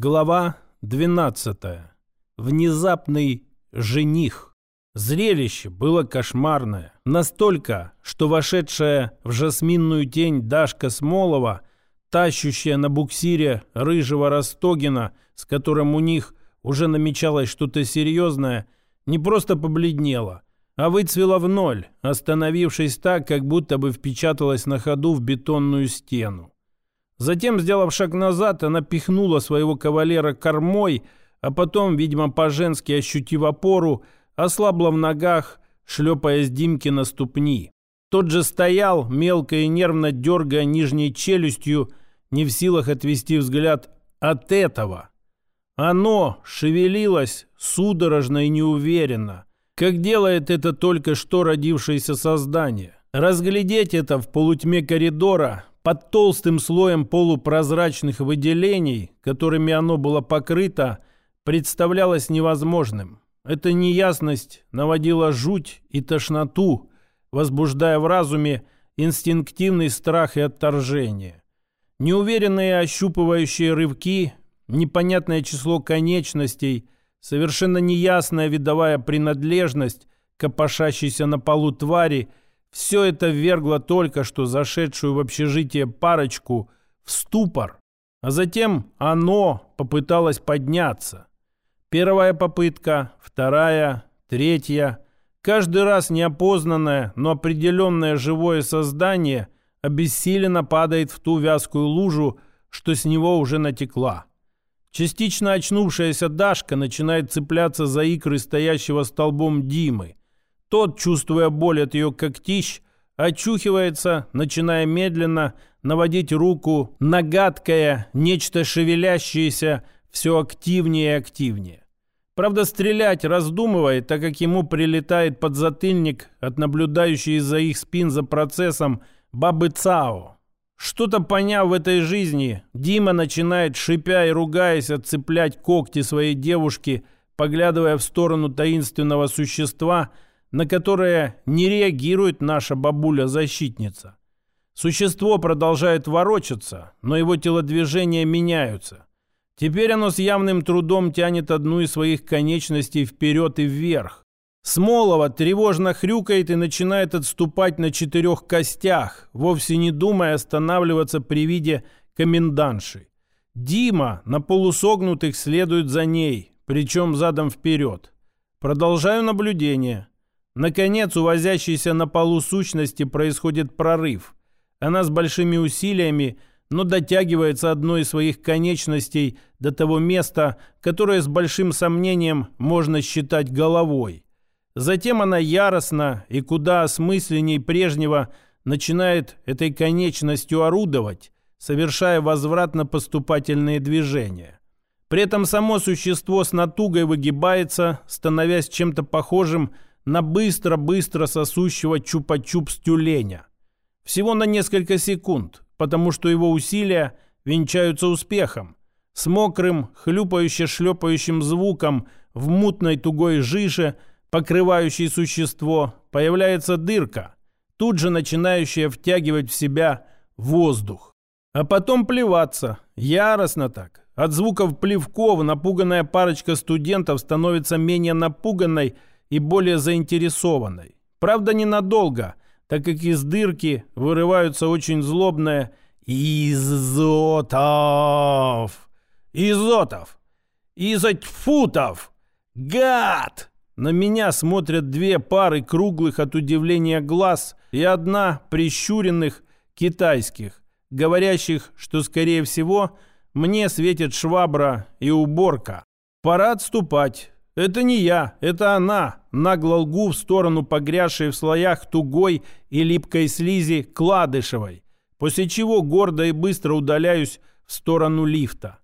Глава 12. Внезапный жених. Зрелище было кошмарное. Настолько, что вошедшая в жасминную тень Дашка Смолова, тащущая на буксире рыжего Ростогина, с которым у них уже намечалось что-то серьезное, не просто побледнела, а выцвела в ноль, остановившись так, как будто бы впечаталась на ходу в бетонную стену. Затем, сделав шаг назад, она пихнула своего кавалера кормой, а потом, видимо, по-женски ощутив опору, ослабла в ногах, шлепаясь Димке на ступни. Тот же стоял, мелко и нервно дергая нижней челюстью, не в силах отвести взгляд от этого. Оно шевелилось судорожно и неуверенно, как делает это только что родившееся создание. Разглядеть это в полутьме коридора под толстым слоем полупрозрачных выделений, которыми оно было покрыто, представлялось невозможным. Эта неясность наводила жуть и тошноту, возбуждая в разуме инстинктивный страх и отторжение. Неуверенные ощупывающие рывки, непонятное число конечностей, совершенно неясная видовая принадлежность, копошащейся на полу твари – все это ввергло только что зашедшую в общежитие парочку в ступор, а затем оно попыталось подняться. Первая попытка, вторая, третья. Каждый раз неопознанное, но определенное живое создание обессиленно падает в ту вязкую лужу, что с него уже натекла. Частично очнувшаяся Дашка начинает цепляться за икры стоящего столбом Димы. Тот, чувствуя боль от ее когтищ, очухивается, начиная медленно наводить руку на гадкое, нечто шевелящееся все активнее и активнее. Правда, стрелять раздумывает, так как ему прилетает подзатыльник от наблюдающей из-за их спин за процессом бабы Цао. Что-то поняв в этой жизни, Дима начинает, шипя и ругаясь, отцеплять когти своей девушки, поглядывая в сторону таинственного существа – на которое не реагирует наша бабуля-защитница. Существо продолжает ворочаться, но его телодвижения меняются. Теперь оно с явным трудом тянет одну из своих конечностей вперед и вверх. Смолова тревожно хрюкает и начинает отступать на четырех костях, вовсе не думая останавливаться при виде комендантши. Дима на полусогнутых следует за ней, причем задом вперед. Продолжаю наблюдение. Наконец, у возящейся на полу сущности происходит прорыв. Она с большими усилиями, но дотягивается одной из своих конечностей до того места, которое с большим сомнением можно считать головой. Затем она яростно и куда осмысленней прежнего начинает этой конечностью орудовать, совершая возвратно-поступательные движения. При этом само существо с натугой выгибается, становясь чем-то похожим на быстро-быстро сосущего чупа-чупс тюленя. Всего на несколько секунд, потому что его усилия венчаются успехом. С мокрым, хлюпающе-шлепающим звуком в мутной тугой жиже, покрывающей существо, появляется дырка, тут же начинающая втягивать в себя воздух. А потом плеваться, яростно так. От звуков плевков напуганная парочка студентов становится менее напуганной и более заинтересованной. Правда, ненадолго, так как из дырки вырываются очень злобное «Изотов! Изотов! Изотфутов! Гад!» На меня смотрят две пары круглых от удивления глаз и одна прищуренных китайских, говорящих, что, скорее всего, мне светит швабра и уборка. Пора отступать. «Это не я, это она!» Нагло лгу в сторону погрязшей в слоях тугой и липкой слизи Кладышевой, после чего гордо и быстро удаляюсь в сторону лифта.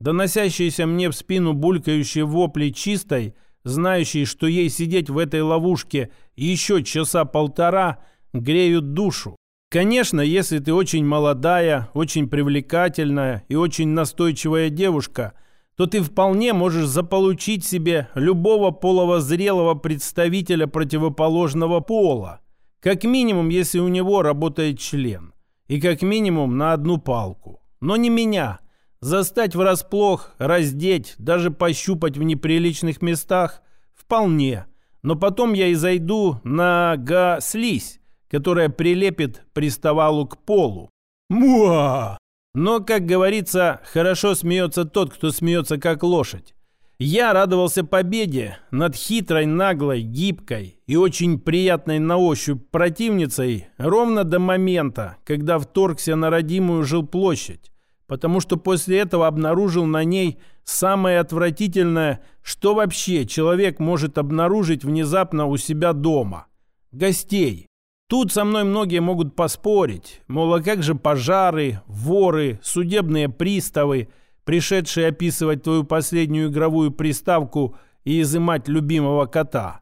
Доносящиеся мне в спину булькающие вопли чистой, знающей, что ей сидеть в этой ловушке еще часа полтора, греют душу. Конечно, если ты очень молодая, очень привлекательная и очень настойчивая девушка – то ты вполне можешь заполучить себе любого половозрелого представителя противоположного пола. Как минимум, если у него работает член. И как минимум на одну палку. Но не меня. Застать врасплох, раздеть, даже пощупать в неприличных местах – вполне. Но потом я и зайду на га-слизь, которая прилепит приставалу к полу. Муа! Но, как говорится, хорошо смеется тот, кто смеется как лошадь. Я радовался победе над хитрой, наглой, гибкой и очень приятной на ощупь противницей ровно до момента, когда вторгся на родимую жилплощадь, потому что после этого обнаружил на ней самое отвратительное, что вообще человек может обнаружить внезапно у себя дома – гостей. Тут со мной многие могут поспорить, мол, а как же пожары, воры, судебные приставы – пришедший описывать твою последнюю игровую приставку и изымать любимого кота.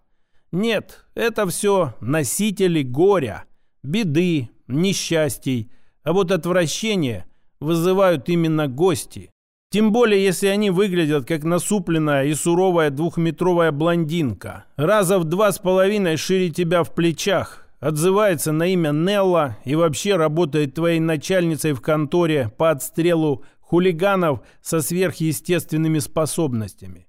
Нет, это все носители горя, беды, несчастий, а вот отвращение вызывают именно гости. Тем более, если они выглядят как насупленная и суровая двухметровая блондинка, раза в два с половиной шире тебя в плечах, отзывается на имя Нелла и вообще работает твоей начальницей в конторе по отстрелу хулиганов со сверхъестественными способностями.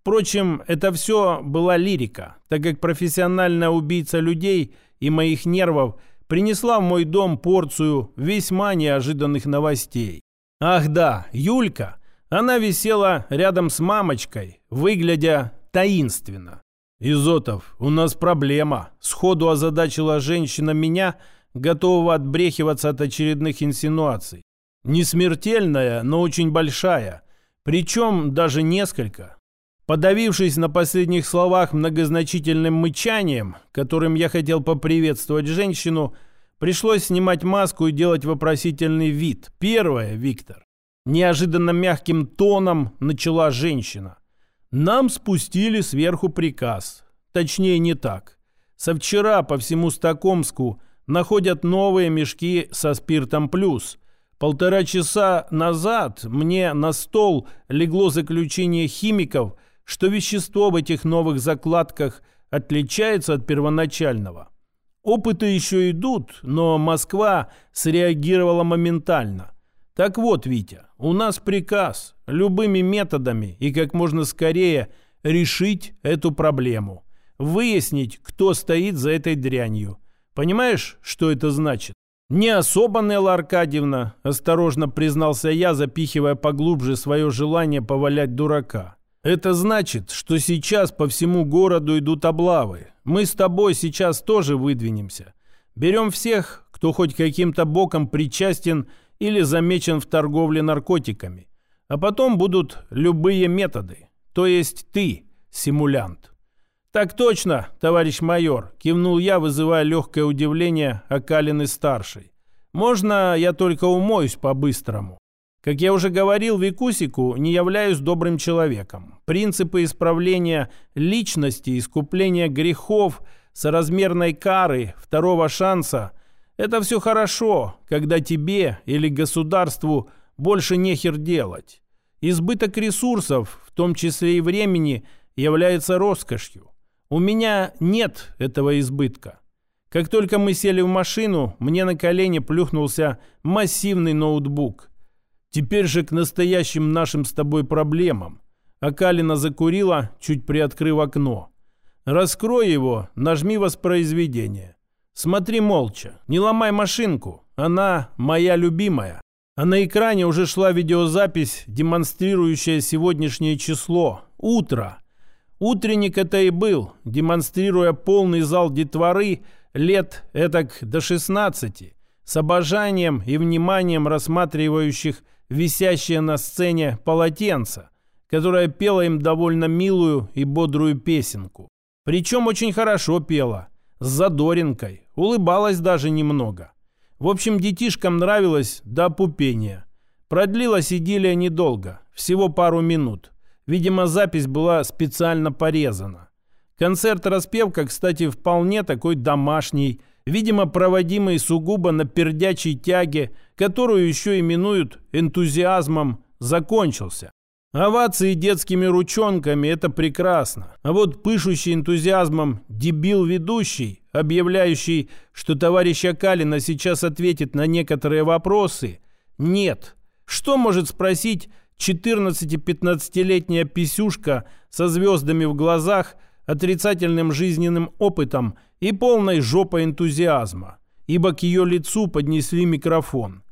Впрочем, это все была лирика, так как профессиональная убийца людей и моих нервов принесла в мой дом порцию весьма неожиданных новостей. Ах да, Юлька, она висела рядом с мамочкой, выглядя таинственно. «Изотов, у нас проблема», — сходу озадачила женщина меня, готового отбрехиваться от очередных инсинуаций. Не смертельная, но очень большая. Причем даже несколько. Подавившись на последних словах многозначительным мычанием, которым я хотел поприветствовать женщину, пришлось снимать маску и делать вопросительный вид. Первое, Виктор. Неожиданно мягким тоном начала женщина. Нам спустили сверху приказ. Точнее, не так. Со вчера по всему Стокомску находят новые мешки со спиртом плюс – Полтора часа назад мне на стол легло заключение химиков, что вещество в этих новых закладках отличается от первоначального. Опыты еще идут, но Москва среагировала моментально. Так вот, Витя, у нас приказ любыми методами и как можно скорее решить эту проблему. Выяснить, кто стоит за этой дрянью. Понимаешь, что это значит? «Не особо, Нелла Аркадьевна», – осторожно признался я, запихивая поглубже свое желание повалять дурака. «Это значит, что сейчас по всему городу идут облавы. Мы с тобой сейчас тоже выдвинемся. Берем всех, кто хоть каким-то боком причастен или замечен в торговле наркотиками. А потом будут любые методы. То есть ты, симулянт». «Так точно, товарищ майор», – кивнул я, вызывая легкое удивление Акалины-старшей. «Можно я только умоюсь по-быстрому?» Как я уже говорил Викусику, не являюсь добрым человеком. Принципы исправления личности, искупления грехов, соразмерной кары, второго шанса – это все хорошо, когда тебе или государству больше нехер делать. Избыток ресурсов, в том числе и времени, является роскошью. У меня нет этого избытка. Как только мы сели в машину, мне на колени плюхнулся массивный ноутбук. Теперь же к настоящим нашим с тобой проблемам. Акалина закурила, чуть приоткрыв окно. Раскрой его, нажми воспроизведение. Смотри молча, не ломай машинку, она моя любимая. А на экране уже шла видеозапись, демонстрирующая сегодняшнее число, утро. Утренник это и был, демонстрируя полный зал детворы лет этак до 16, с обожанием и вниманием рассматривающих висящее на сцене полотенце, которое пело им довольно милую и бодрую песенку. Причем очень хорошо пела, с задоринкой, улыбалась даже немного. В общем, детишкам нравилось до пупения. Продлилась идиллия недолго, всего пару минут. Видимо, запись была специально порезана. Концерт-распевка, кстати, вполне такой домашний, видимо, проводимый сугубо на пердячей тяге, которую еще именуют энтузиазмом, закончился. Овации детскими ручонками – это прекрасно. А вот пышущий энтузиазмом дебил-ведущий, объявляющий, что товарищ Акалина сейчас ответит на некоторые вопросы – нет. Что может спросить 14-15-летняя писюшка со звездами в глазах, отрицательным жизненным опытом и полной жопой энтузиазма? Ибо к ее лицу поднесли микрофон.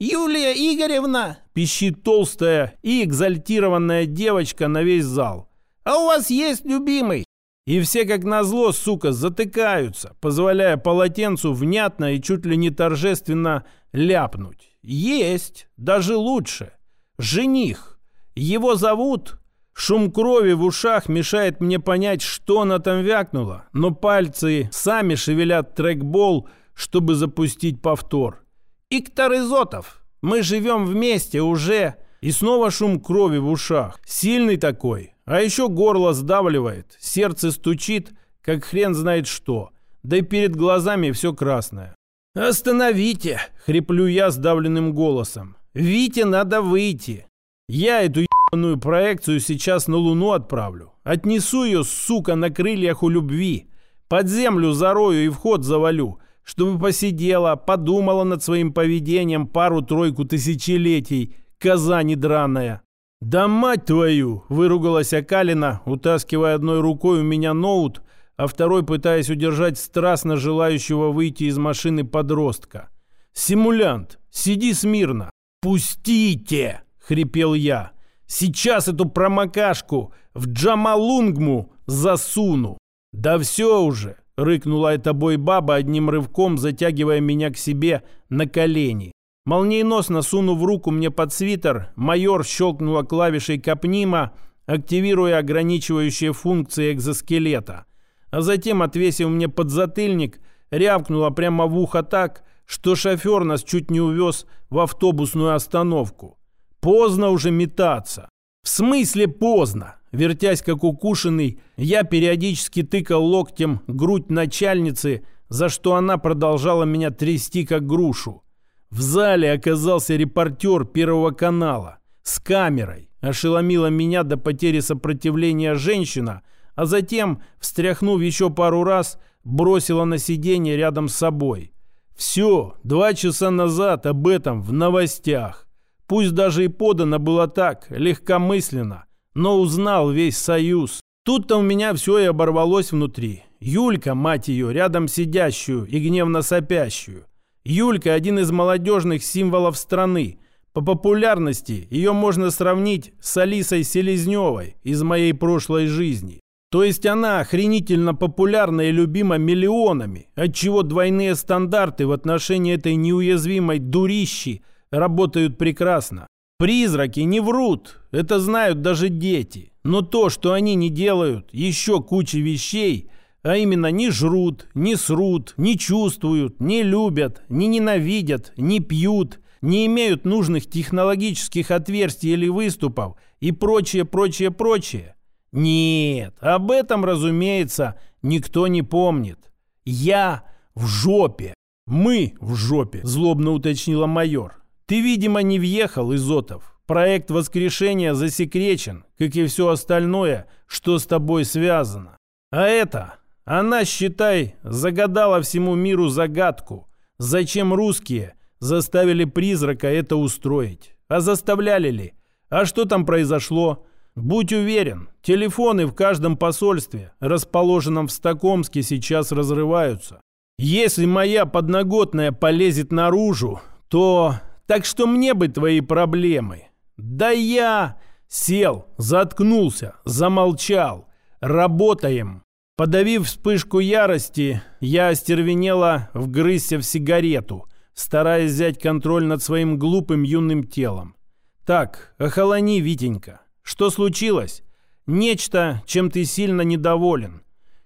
«Юлия Игоревна!» – пищит толстая и экзальтированная девочка на весь зал. «А у вас есть любимый?» И все, как назло, сука, затыкаются, позволяя полотенцу внятно и чуть ли не торжественно ляпнуть. Есть, даже лучше. Жених. Его зовут... Шум крови в ушах мешает мне понять, что она там вякнула, но пальцы сами шевелят трекбол, чтобы запустить повтор. «Иктор Изотов, мы живем вместе уже...» И снова шум крови в ушах. Сильный такой. А еще горло сдавливает, сердце стучит, как хрен знает что. Да и перед глазами все красное. «Остановите!» — хриплю я сдавленным голосом. «Вите надо выйти. Я эту ебаную проекцию сейчас на Луну отправлю. Отнесу ее, сука, на крыльях у любви. Под землю зарою и вход завалю чтобы посидела, подумала над своим поведением пару-тройку тысячелетий, коза недраная. «Да мать твою!» – выругалась Акалина, утаскивая одной рукой у меня ноут, а второй пытаясь удержать страстно желающего выйти из машины подростка. «Симулянт, сиди смирно!» «Пустите!» – хрипел я. «Сейчас эту промокашку в Джамалунгму засуну!» «Да все уже! Рыкнула эта бой-баба одним рывком, затягивая меня к себе на колени. Молниеносно сунув руку мне под свитер, майор щелкнула клавишей капнима, активируя ограничивающие функции экзоскелета. А затем, отвесив мне подзатыльник, рявкнула прямо в ухо так, что шофер нас чуть не увез в автобусную остановку. Поздно уже метаться. В смысле поздно? Вертясь как укушенный, я периодически тыкал локтем грудь начальницы, за что она продолжала меня трясти как грушу. В зале оказался репортер Первого канала с камерой. Ошеломила меня до потери сопротивления женщина, а затем, встряхнув еще пару раз, бросила на сиденье рядом с собой. Все, два часа назад об этом в новостях. Пусть даже и подано было так, легкомысленно, но узнал весь союз. Тут-то у меня все и оборвалось внутри. Юлька, мать ее, рядом сидящую и гневно сопящую. Юлька – один из молодежных символов страны. По популярности ее можно сравнить с Алисой Селезневой из моей прошлой жизни. То есть она охренительно популярна и любима миллионами, отчего двойные стандарты в отношении этой неуязвимой дурищи работают прекрасно. Призраки не врут, это знают даже дети. Но то, что они не делают, еще куча вещей, а именно не жрут, не срут, не чувствуют, не любят, не ненавидят, не пьют, не имеют нужных технологических отверстий или выступов и прочее, прочее, прочее. Нет, об этом, разумеется, никто не помнит. Я в жопе. Мы в жопе, злобно уточнила майор. Ты, видимо, не въехал, Изотов. Проект воскрешения засекречен, как и все остальное, что с тобой связано. А это, она, считай, загадала всему миру загадку. Зачем русские заставили призрака это устроить? А заставляли ли? А что там произошло? Будь уверен, телефоны в каждом посольстве, расположенном в Стокомске, сейчас разрываются. Если моя подноготная полезет наружу, то так что мне бы твои проблемы. Да я сел, заткнулся, замолчал. Работаем. Подавив вспышку ярости, я остервенело вгрызся в сигарету, стараясь взять контроль над своим глупым юным телом. Так, охолони, Витенька. Что случилось? Нечто, чем ты сильно недоволен.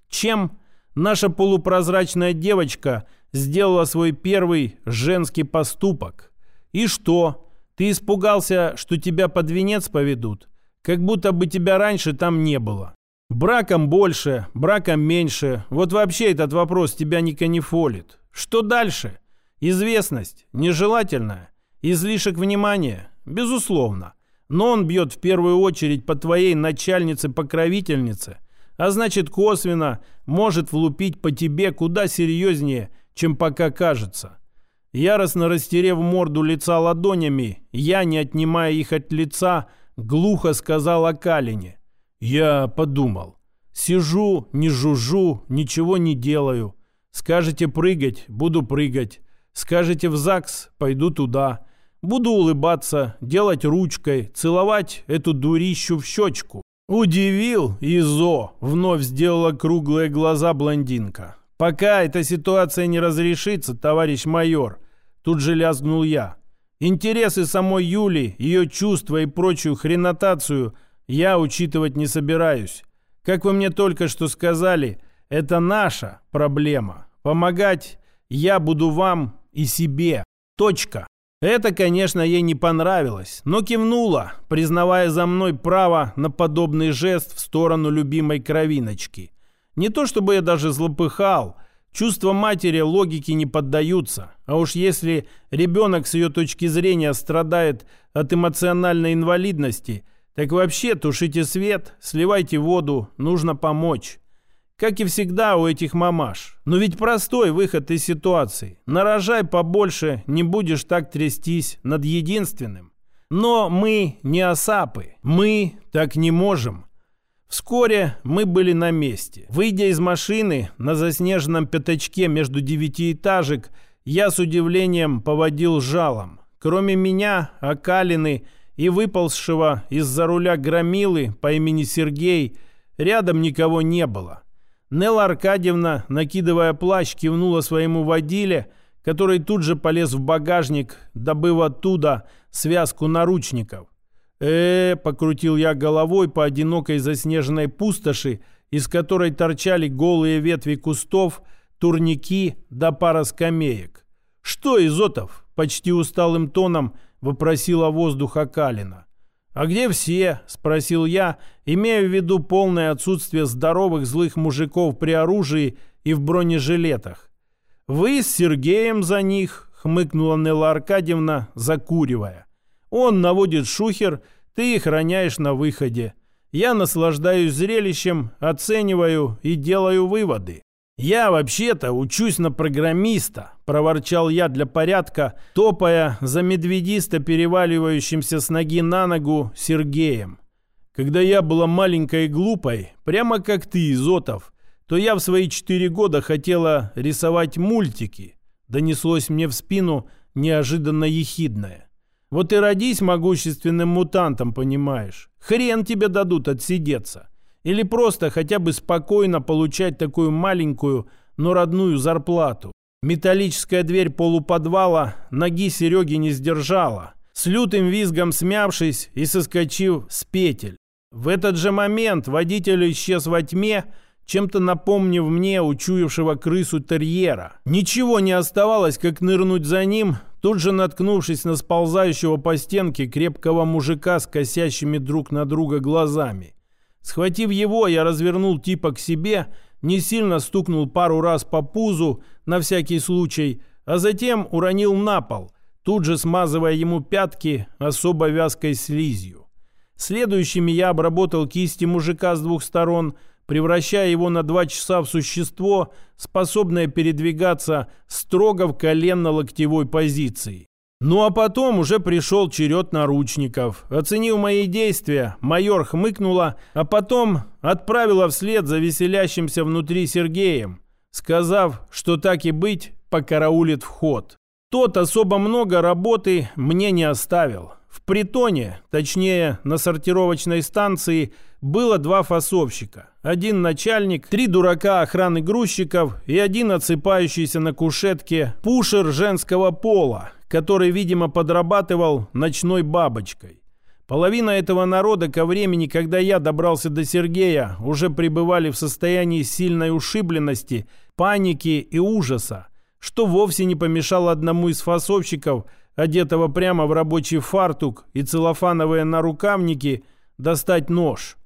Чем наша полупрозрачная девочка сделала свой первый женский поступок – «И что? Ты испугался, что тебя под венец поведут? Как будто бы тебя раньше там не было. Браком больше, браком меньше. Вот вообще этот вопрос тебя не канифолит. Что дальше? Известность нежелательная. Излишек внимания? Безусловно. Но он бьет в первую очередь по твоей начальнице-покровительнице, а значит косвенно может влупить по тебе куда серьезнее, чем пока кажется. Яростно растерев морду лица ладонями, я, не отнимая их от лица, глухо сказал о. Я подумал. Сижу, не жужжу, ничего не делаю. Скажете прыгать, буду прыгать. Скажете в ЗАГС, пойду туда. Буду улыбаться, делать ручкой, целовать эту дурищу в щечку. Удивил Изо, вновь сделала круглые глаза блондинка. Пока эта ситуация не разрешится, товарищ майор, тут же лязгнул я. Интересы самой Юли, ее чувства и прочую хренотацию я учитывать не собираюсь. Как вы мне только что сказали, это наша проблема. Помогать я буду вам и себе. Точка. Это, конечно, ей не понравилось, но кивнула, признавая за мной право на подобный жест в сторону любимой кровиночки. Не то чтобы я даже злопыхал, чувства матери логике не поддаются, а уж если ребенок с ее точки зрения страдает от эмоциональной инвалидности, так вообще тушите свет, сливайте воду, нужно помочь. Как и всегда у этих мамаш. Но ведь простой выход из ситуации. Нарожай побольше, не будешь так трястись над единственным. Но мы не осапы. Мы так не можем. Вскоре мы были на месте. Выйдя из машины на заснеженном пятачке между девятиэтажек, я с удивлением поводил жалом. Кроме меня, Акалины и выползшего из-за руля громилы по имени Сергей, рядом никого не было. Нелла Аркадьевна, накидывая плащ, кивнула своему водиле, который тут же полез в багажник, добыв оттуда связку наручников. Э, покрутил я головой по одинокой заснеженной пустоши, из которой торчали голые ветви кустов, турники да пара скамеек. «Что, Изотов?» — почти усталым тоном вопросила воздуха Калина. «А где все?» – спросил я, имея в виду полное отсутствие здоровых злых мужиков при оружии и в бронежилетах. «Вы с Сергеем за них», – хмыкнула Нелла Аркадьевна, закуривая. «Он наводит шухер, ты их роняешь на выходе. Я наслаждаюсь зрелищем, оцениваю и делаю выводы. «Я вообще-то учусь на программиста», – проворчал я для порядка, топая за медведисто переваливающимся с ноги на ногу Сергеем. Когда я была маленькой и глупой, прямо как ты, Изотов, то я в свои четыре года хотела рисовать мультики. Донеслось мне в спину неожиданно ехидное. Вот и родись могущественным мутантом, понимаешь. Хрен тебе дадут отсидеться. Или просто хотя бы спокойно получать такую маленькую, но родную зарплату. Металлическая дверь полуподвала ноги Сереги не сдержала, с лютым визгом смявшись и соскочив с петель. В этот же момент водитель исчез во тьме, чем-то напомнив мне учуявшего крысу терьера. Ничего не оставалось, как нырнуть за ним, тут же наткнувшись на сползающего по стенке крепкого мужика с косящими друг на друга глазами. Схватив его, я развернул типа к себе, не сильно стукнул пару раз по пузу, на всякий случай, а затем уронил на пол, тут же смазывая ему пятки особо вязкой слизью. Следующими я обработал кисти мужика с двух сторон, превращая его на два часа в существо, способное передвигаться строго в коленно-локтевой позиции. Ну а потом уже пришел черед наручников. Оценив мои действия, майор хмыкнула, а потом отправила вслед за веселящимся внутри Сергеем, сказав, что так и быть, покараулит вход. Тот особо много работы мне не оставил. В притоне, точнее на сортировочной станции, было два фасовщика. Один начальник, три дурака охраны грузчиков и один отсыпающийся на кушетке пушер женского пола, который, видимо, подрабатывал ночной бабочкой. Половина этого народа ко времени, когда я добрался до Сергея, уже пребывали в состоянии сильной ушибленности, паники и ужаса, что вовсе не помешало одному из фасовщиков, одетого прямо в рабочий фартук и целлофановые нарукавники, достать нож.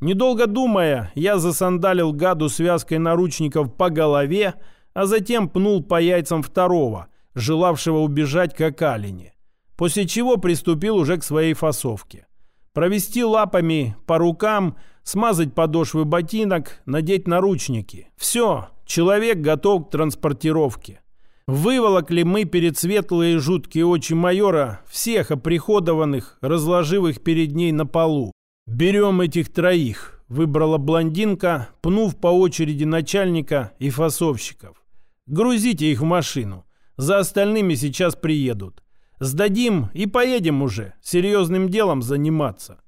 Недолго думая, я засандалил гаду связкой наручников по голове, а затем пнул по яйцам второго – желавшего убежать к Акалине, после чего приступил уже к своей фасовке. Провести лапами по рукам, смазать подошвы ботинок, надеть наручники. Все, человек готов к транспортировке. Выволокли мы перед светлые жуткие очи майора всех оприходованных, разложив их перед ней на полу. «Берем этих троих», — выбрала блондинка, пнув по очереди начальника и фасовщиков. «Грузите их в машину. За остальными сейчас приедут. Сдадим и поедем уже, серьезным делом заниматься».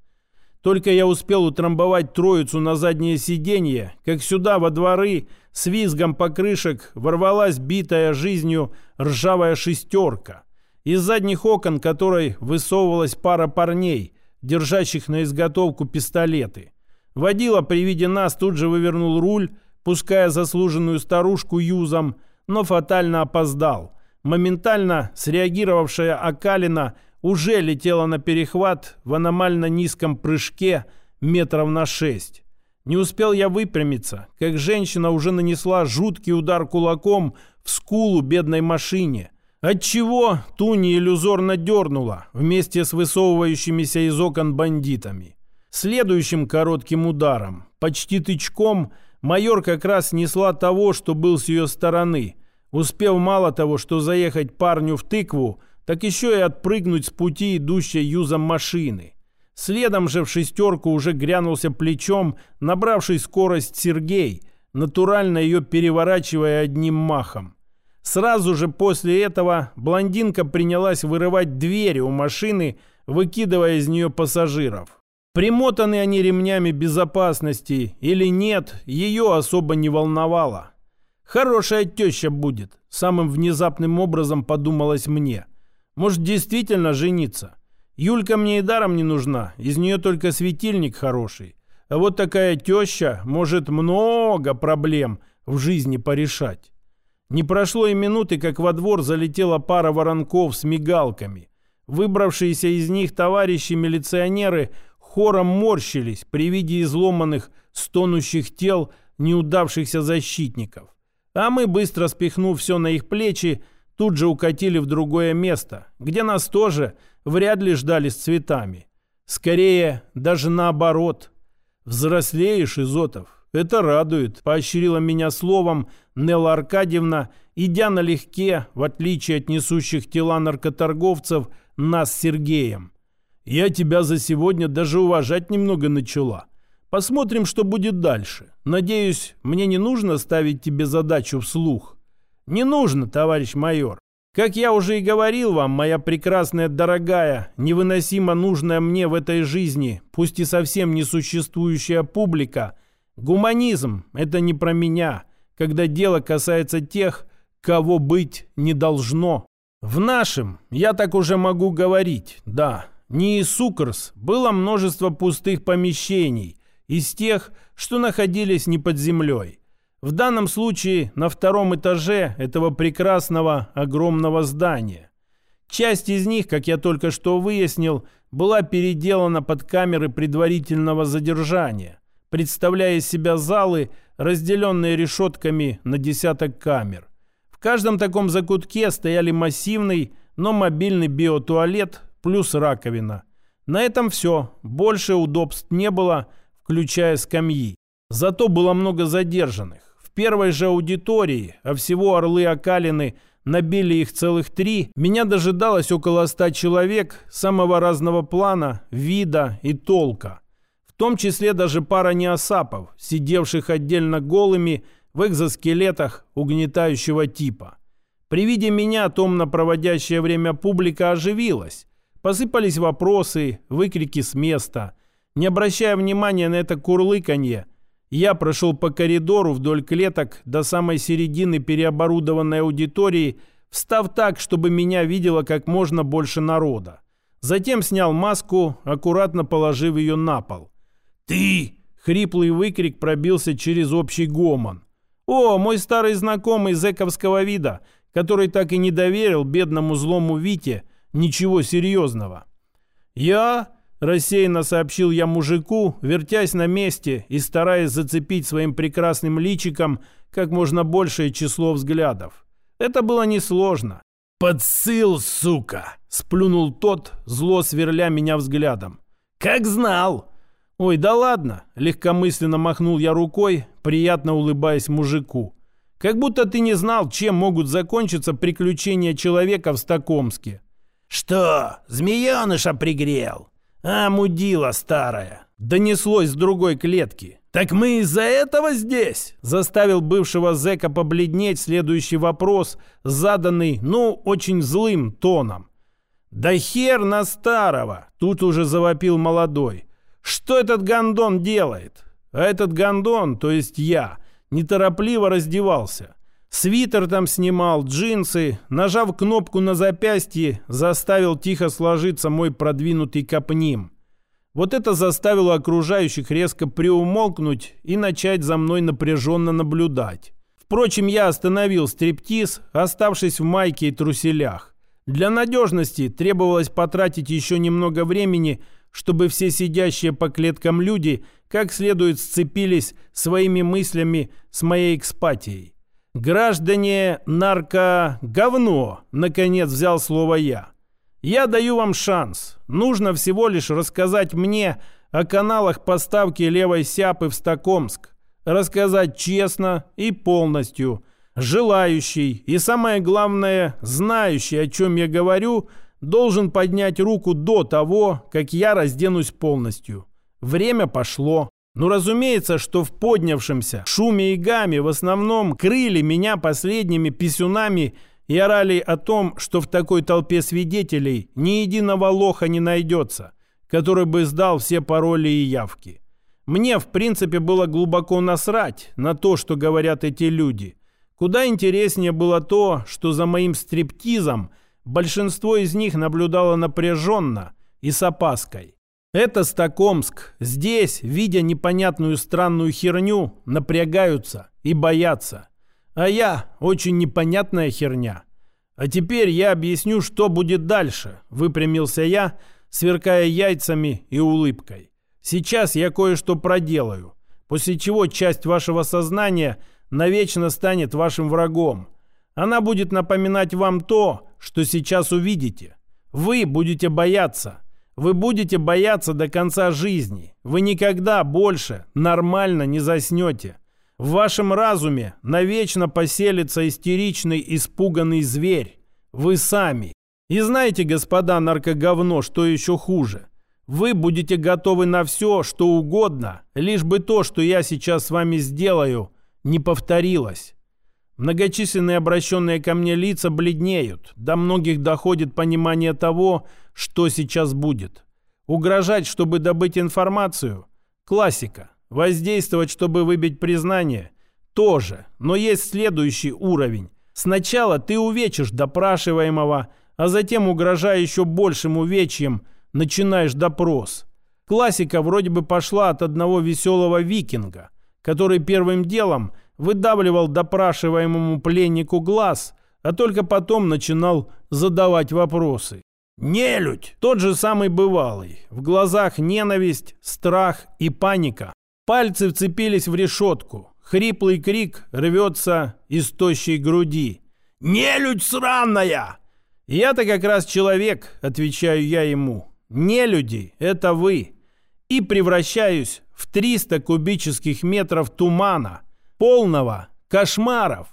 Только я успел утрамбовать троицу на заднее сиденье, как сюда, во дворы, с визгом покрышек ворвалась битая жизнью ржавая шестерка. Из задних окон которой высовывалась пара парней, держащих на изготовку пистолеты. Водила при виде нас тут же вывернул руль, пуская заслуженную старушку юзом, но фатально опоздал. Моментально среагировавшая Акалина – уже летела на перехват в аномально низком прыжке метров на шесть. Не успел я выпрямиться, как женщина уже нанесла жуткий удар кулаком в скулу бедной машине, отчего Туни иллюзорно дернула вместе с высовывающимися из окон бандитами. Следующим коротким ударом, почти тычком, майор как раз снесла того, что был с ее стороны, успев мало того, что заехать парню в тыкву, так еще и отпрыгнуть с пути идущей юзом машины. Следом же в шестерку уже грянулся плечом, набравший скорость Сергей, натурально ее переворачивая одним махом. Сразу же после этого блондинка принялась вырывать двери у машины, выкидывая из нее пассажиров. Примотаны они ремнями безопасности или нет, ее особо не волновало. Хорошая теща будет, самым внезапным образом подумалось мне – может, действительно жениться? Юлька мне и даром не нужна, из нее только светильник хороший. А вот такая теща может много проблем в жизни порешать. Не прошло и минуты, как во двор залетела пара воронков с мигалками. Выбравшиеся из них товарищи-милиционеры хором морщились при виде изломанных, стонущих тел неудавшихся защитников. А мы, быстро спихнув все на их плечи, тут же укатили в другое место, где нас тоже вряд ли ждали с цветами. Скорее, даже наоборот. Взрослеешь, Изотов. Это радует, поощрила меня словом Нелла Аркадьевна, идя налегке, в отличие от несущих тела наркоторговцев, нас с Сергеем. Я тебя за сегодня даже уважать немного начала. Посмотрим, что будет дальше. Надеюсь, мне не нужно ставить тебе задачу вслух. Не нужно, товарищ майор. Как я уже и говорил вам, моя прекрасная дорогая, невыносимо нужная мне в этой жизни, пусть и совсем несуществующая публика, гуманизм – это не про меня, когда дело касается тех, кого быть не должно. В нашем, я так уже могу говорить, да, не из Сукарс, было множество пустых помещений, из тех, что находились не под землей. В данном случае на втором этаже этого прекрасного огромного здания. Часть из них, как я только что выяснил, была переделана под камеры предварительного задержания, представляя себя залы, разделенные решетками на десяток камер. В каждом таком закутке стояли массивный, но мобильный биотуалет плюс раковина. На этом все. Больше удобств не было, включая скамьи. Зато было много задержанных первой же аудитории, а всего орлы окалины набили их целых три, меня дожидалось около ста человек самого разного плана, вида и толка. Том числе даже пара неосапов, сидевших отдельно голыми в экзоскелетах угнетающего типа. При виде меня томно проводящее время публика оживилась. Посыпались вопросы, выкрики с места. Не обращая внимания на это курлыканье, я прошел по коридору вдоль клеток до самой середины переоборудованной аудитории, встав так, чтобы меня видело как можно больше народа. Затем снял маску, аккуратно положив ее на пол. «Ты!» — хриплый выкрик пробился через общий гомон. «О, мой старый знакомый зэковского вида, который так и не доверил бедному злому Вите ничего серьезного». «Я...» Рассеянно сообщил я мужику, вертясь на месте и стараясь зацепить своим прекрасным личиком как можно большее число взглядов. Это было несложно. «Подсыл, сука!» — сплюнул тот, зло сверля меня взглядом. «Как знал!» «Ой, да ладно!» — легкомысленно махнул я рукой, приятно улыбаясь мужику. Как будто ты не знал, чем могут закончиться приключения человека в Стокомске. «Что, змееныша пригрел? А, мудила старая!» Донеслось с другой клетки. «Так мы из-за этого здесь?» Заставил бывшего зэка побледнеть следующий вопрос, заданный, ну, очень злым тоном. «Да хер на старого!» Тут уже завопил молодой. «Что этот гондон делает?» А этот гондон, то есть я, неторопливо раздевался. Свитер там снимал, джинсы, нажав кнопку на запястье, заставил тихо сложиться мой продвинутый капним. Вот это заставило окружающих резко приумолкнуть и начать за мной напряженно наблюдать. Впрочем, я остановил стриптиз, оставшись в майке и труселях. Для надежности требовалось потратить еще немного времени, чтобы все сидящие по клеткам люди как следует сцепились своими мыслями с моей экспатией. «Граждане нарко-говно!» — наконец взял слово я. «Я даю вам шанс. Нужно всего лишь рассказать мне о каналах поставки левой сяпы в Стокомск. Рассказать честно и полностью. Желающий и, самое главное, знающий, о чем я говорю, должен поднять руку до того, как я разденусь полностью. Время пошло. Ну, разумеется, что в поднявшемся шуме и гаме в основном крыли меня последними писюнами и орали о том, что в такой толпе свидетелей ни единого лоха не найдется, который бы сдал все пароли и явки. Мне, в принципе, было глубоко насрать на то, что говорят эти люди. Куда интереснее было то, что за моим стриптизом большинство из них наблюдало напряженно и с опаской. Это Стокомск. Здесь, видя непонятную странную херню, напрягаются и боятся. А я очень непонятная херня. А теперь я объясню, что будет дальше, выпрямился я, сверкая яйцами и улыбкой. Сейчас я кое-что проделаю, после чего часть вашего сознания навечно станет вашим врагом. Она будет напоминать вам то, что сейчас увидите. Вы будете бояться – вы будете бояться до конца жизни. Вы никогда больше нормально не заснете. В вашем разуме навечно поселится истеричный, испуганный зверь. Вы сами. И знаете, господа наркоговно, что еще хуже? Вы будете готовы на все, что угодно, лишь бы то, что я сейчас с вами сделаю, не повторилось. Многочисленные обращенные ко мне лица бледнеют. До многих доходит понимание того, что сейчас будет. Угрожать, чтобы добыть информацию – классика. Воздействовать, чтобы выбить признание – тоже. Но есть следующий уровень. Сначала ты увечишь допрашиваемого, а затем, угрожая еще большим увечьем, начинаешь допрос. Классика вроде бы пошла от одного веселого викинга, который первым делом выдавливал допрашиваемому пленнику глаз, а только потом начинал задавать вопросы. Нелюдь, тот же самый бывалый. В глазах ненависть, страх и паника. Пальцы вцепились в решетку. Хриплый крик рвется из тощей груди. «Нелюдь сраная!» «Я-то как раз человек», — отвечаю я ему. «Нелюди — это вы». И превращаюсь в 300 кубических метров тумана, полного кошмаров